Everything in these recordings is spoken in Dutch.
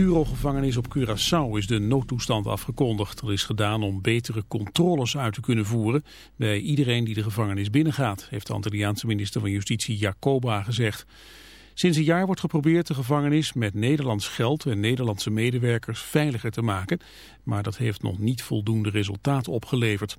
Naturo-gevangenis op Curaçao is de noodtoestand afgekondigd. Dat is gedaan om betere controles uit te kunnen voeren bij iedereen die de gevangenis binnengaat, heeft de Antilliaanse minister van Justitie Jacoba gezegd. Sinds een jaar wordt geprobeerd de gevangenis met Nederlands geld en Nederlandse medewerkers veiliger te maken, maar dat heeft nog niet voldoende resultaat opgeleverd.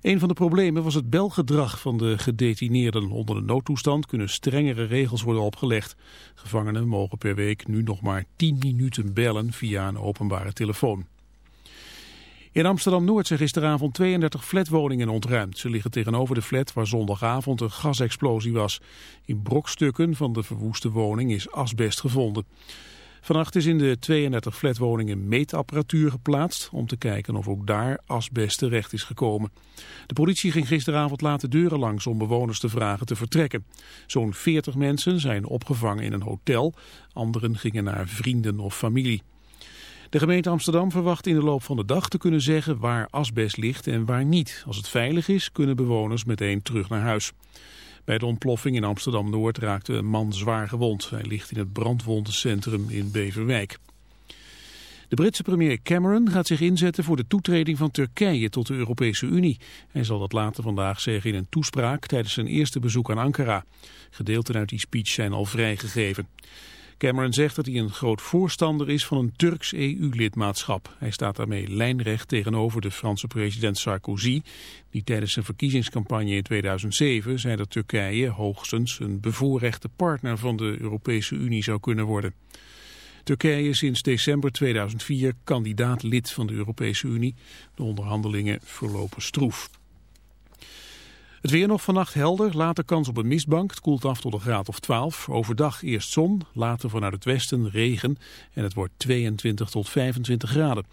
Een van de problemen was het belgedrag van de gedetineerden. Onder de noodtoestand kunnen strengere regels worden opgelegd. Gevangenen mogen per week nu nog maar 10 minuten bellen via een openbare telefoon. In Amsterdam-Noord zijn gisteravond 32 flatwoningen ontruimd. Ze liggen tegenover de flat waar zondagavond een gasexplosie was. In brokstukken van de verwoeste woning is asbest gevonden. Vannacht is in de 32 flatwoningen meetapparatuur geplaatst om te kijken of ook daar asbest terecht is gekomen. De politie ging gisteravond laat de deuren langs om bewoners te vragen te vertrekken. Zo'n 40 mensen zijn opgevangen in een hotel, anderen gingen naar vrienden of familie. De gemeente Amsterdam verwacht in de loop van de dag te kunnen zeggen waar asbest ligt en waar niet. Als het veilig is, kunnen bewoners meteen terug naar huis. Bij de ontploffing in Amsterdam-Noord raakte een man zwaar gewond. Hij ligt in het brandwondencentrum in Beverwijk. De Britse premier Cameron gaat zich inzetten voor de toetreding van Turkije tot de Europese Unie. Hij zal dat later vandaag zeggen in een toespraak tijdens zijn eerste bezoek aan Ankara. Gedeelten uit die speech zijn al vrijgegeven. Cameron zegt dat hij een groot voorstander is van een Turks EU-lidmaatschap. Hij staat daarmee lijnrecht tegenover de Franse president Sarkozy, die tijdens zijn verkiezingscampagne in 2007 zei dat Turkije hoogstens een bevoorrechte partner van de Europese Unie zou kunnen worden. Turkije is sinds december 2004 kandidaat lid van de Europese Unie. De onderhandelingen verlopen stroef. Het weer nog vannacht helder, later kans op een mistbank. Het koelt af tot een graad of 12. Overdag eerst zon, later vanuit het westen regen. En het wordt 22 tot 25 graden.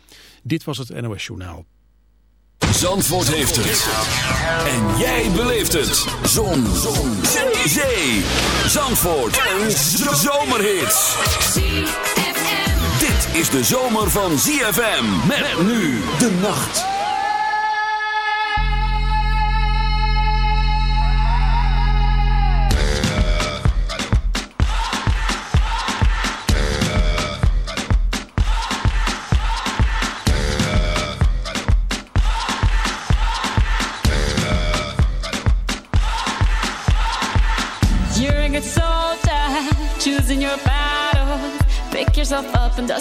Dit was het NOS Journaal. Zandvoort heeft het. En jij beleeft het. Zon. zon. Zee. Zee. Zandvoort. Een zomerhit. Dit is de zomer van ZFM. Met nu de nacht.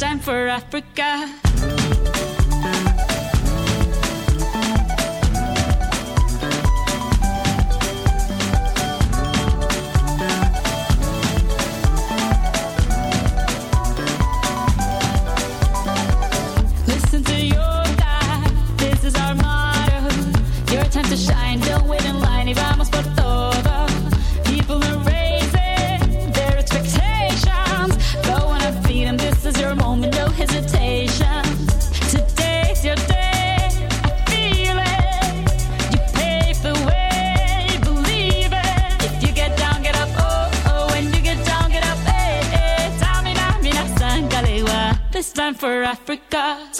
time for Africa. For Africa.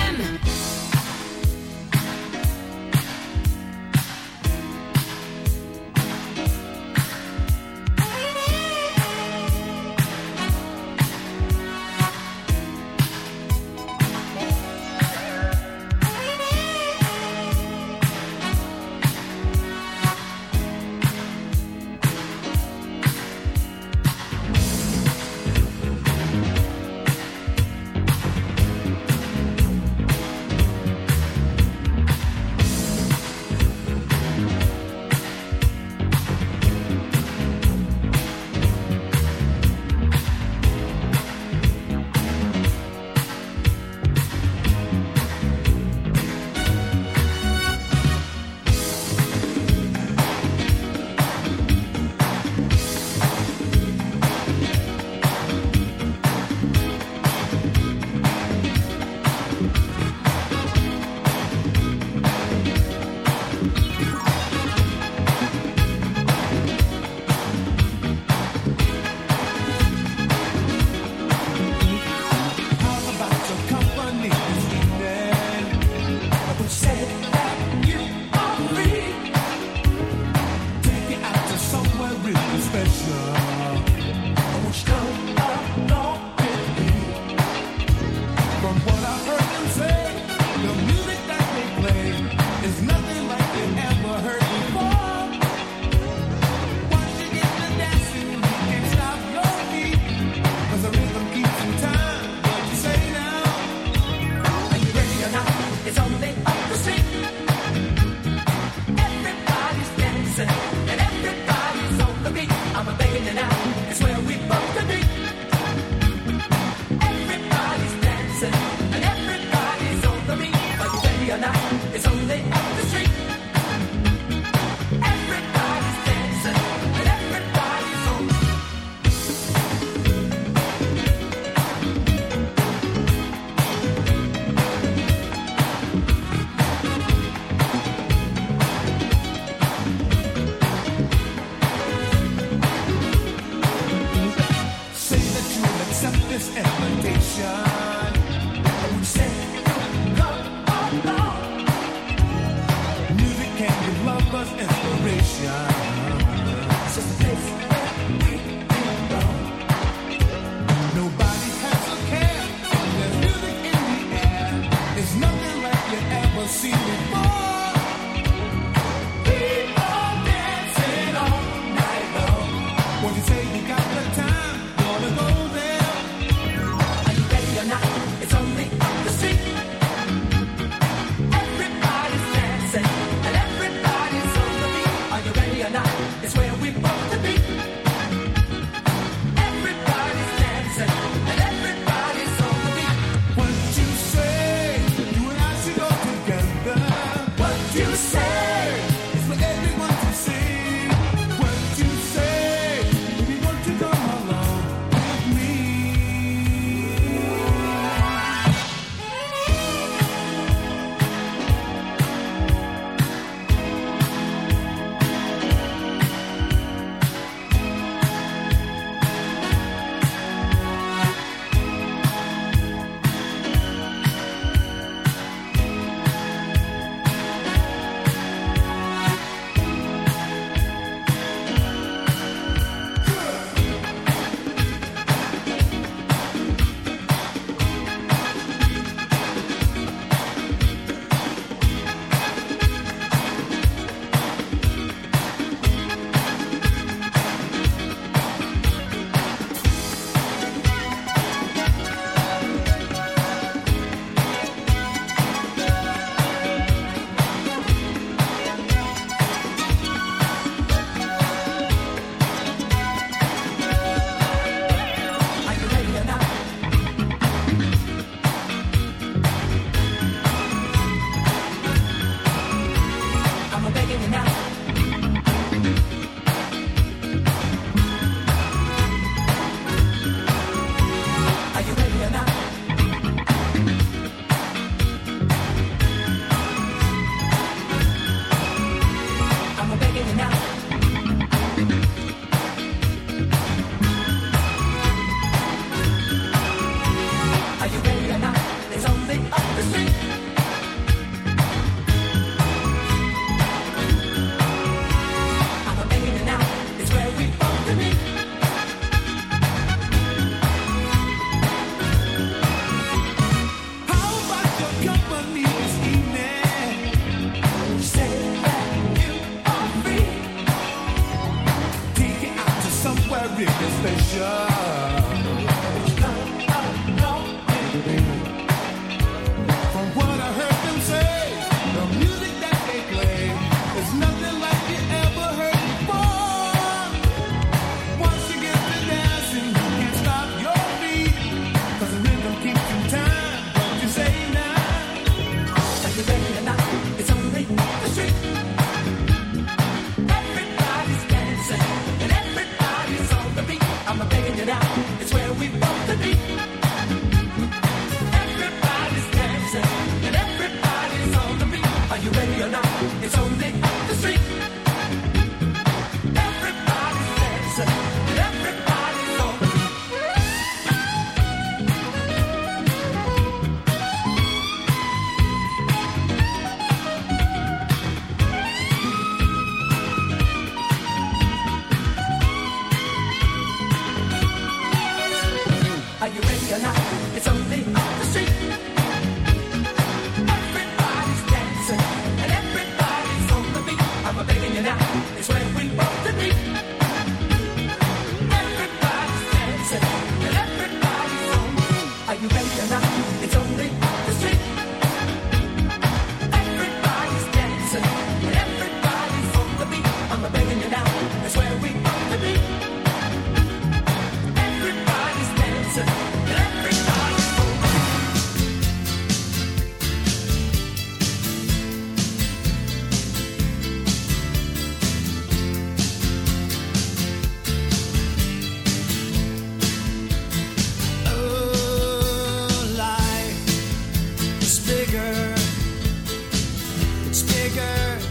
bigger.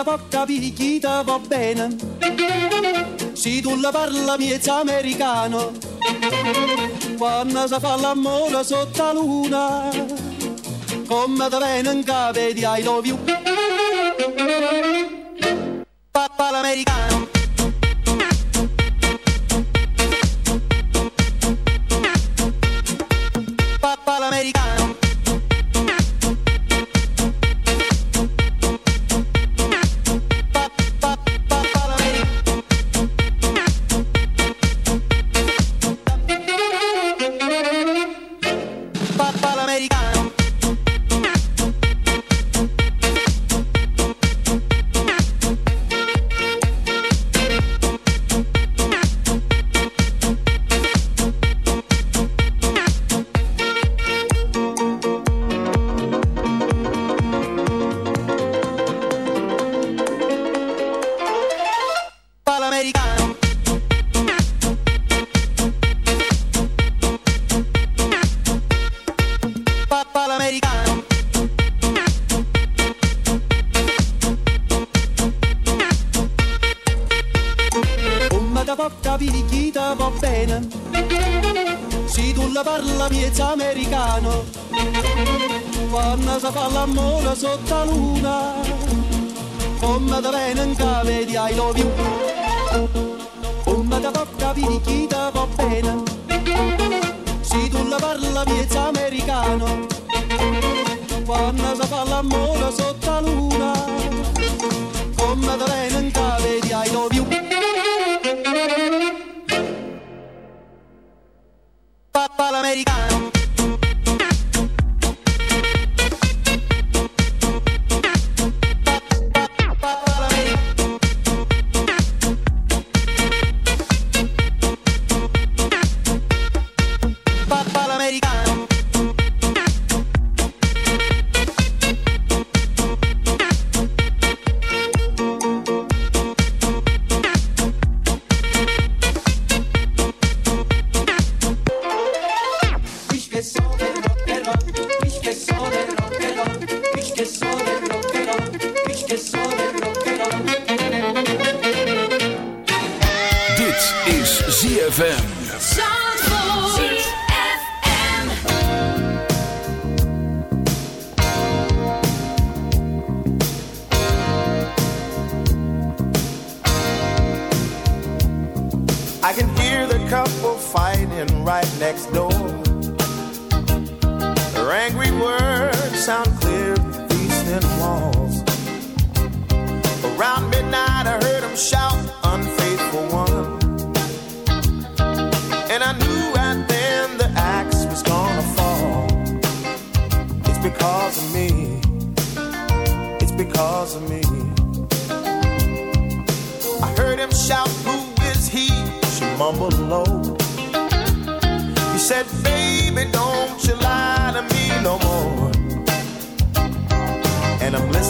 Da poca picchita va bene. Se tu la parla miezza americano. Quando si fa l'amore sotto la luna. Come da bene in cave di I love you. Papà l'americano. Da poca picchita va bene. Se tu la parla miezza americano. Quando si fa l'amore sotto la luna. Come da bene in cave di I. Papà l'americano.